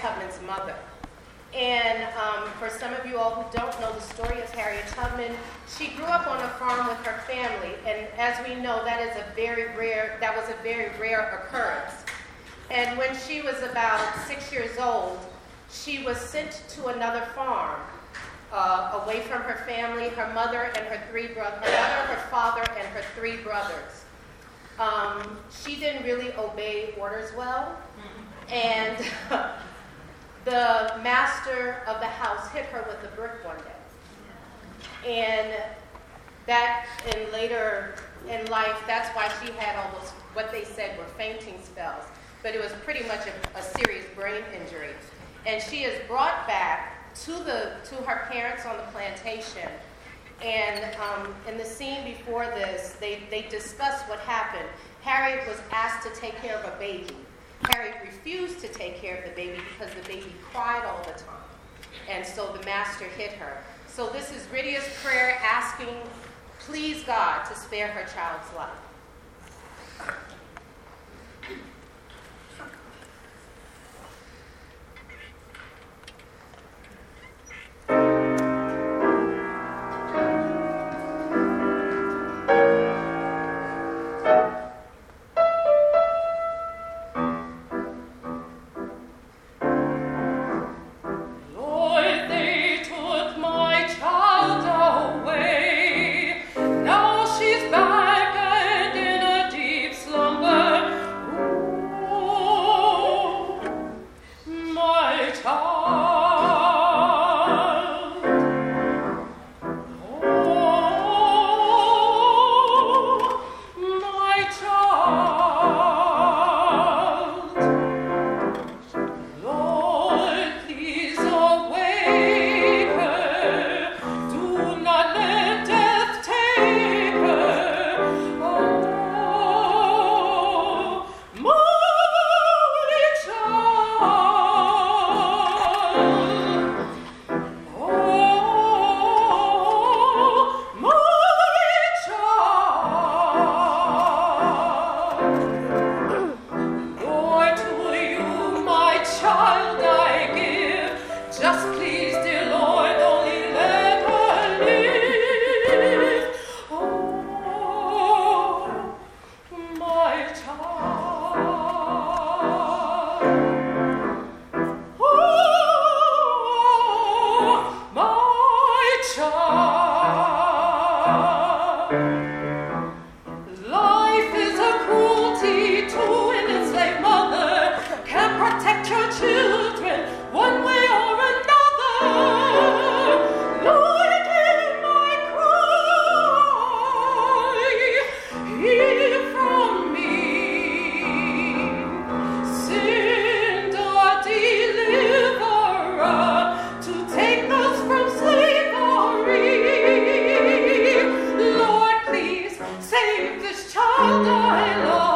Tubman's mother. And um, for some of you all who don't know the story of Harriet Tubman, she grew up on a farm with her family, and as we know, that is a very rare, that was a very rare occurrence. And when she was about six years old, she was sent to another farm, uh, away from her family, her mother and her three brothers, her mother, her father, and her three brothers. Um, she didn't really obey orders well, and the master of the house hit her with a brick one day. And that, and later in life, that's why she had all those, what they said were fainting spells. But it was pretty much a, a serious brain injury. And she is brought back to, the, to her parents on the plantation. And um, in the scene before this, they, they discuss what happened. Harriet was asked to take care of a baby. Harriet refused to take care of the baby because the baby cried all the time. And so the master hit her. So this is Rydia's prayer asking, please God, to spare her child's life. Thank you. save this child I love.